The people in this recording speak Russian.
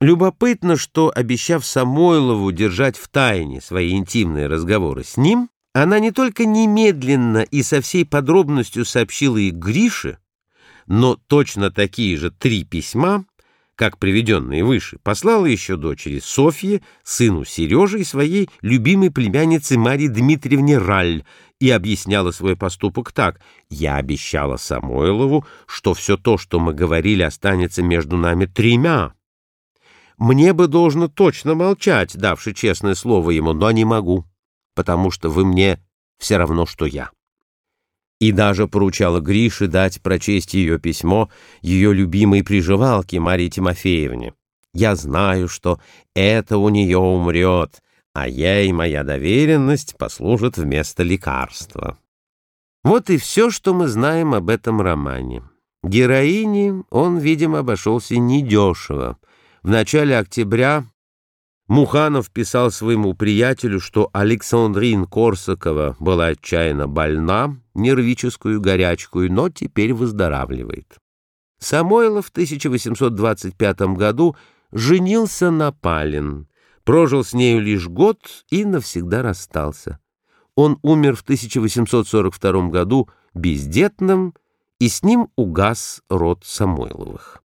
Любопытно, что, обещав Самойлову держать в тайне свои интимные разговоры с ним, она не только немедленно и со всей подробностью сообщила их Грише, но точно такие же три письма, как приведенные выше, послала еще дочери Софье, сыну Сереже и своей любимой племяннице Марии Дмитриевне Раль и объясняла свой поступок так. «Я обещала Самойлову, что все то, что мы говорили, останется между нами тремя». Мне бы должно точно молчать, давши честное слово ему, но не могу, потому что вы мне все равно, что я. И даже поручала Грише дать прочесть ее письмо ее любимой приживалке Марии Тимофеевне. Я знаю, что это у нее умрет, а я и моя доверенность послужат вместо лекарства. Вот и все, что мы знаем об этом романе. Героине он, видимо, обошелся недешево. В начале октября Муханов писал своему приятелю, что Александрин Корсакова была отчаянно больна, нервическую горячкую, но теперь выздоравливает. Самойлов в 1825 году женился на Палин, прожил с нею лишь год и навсегда расстался. Он умер в 1842 году бездетным, и с ним угас род Самойловых.